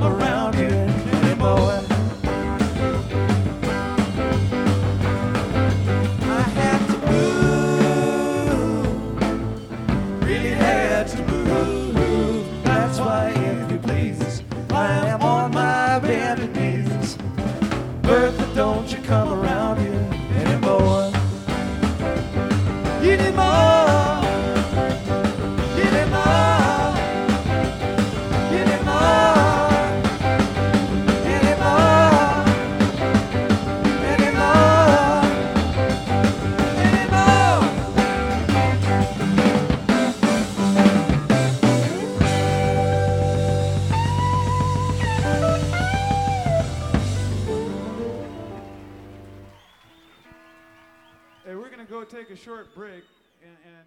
come around go take a short break, and, and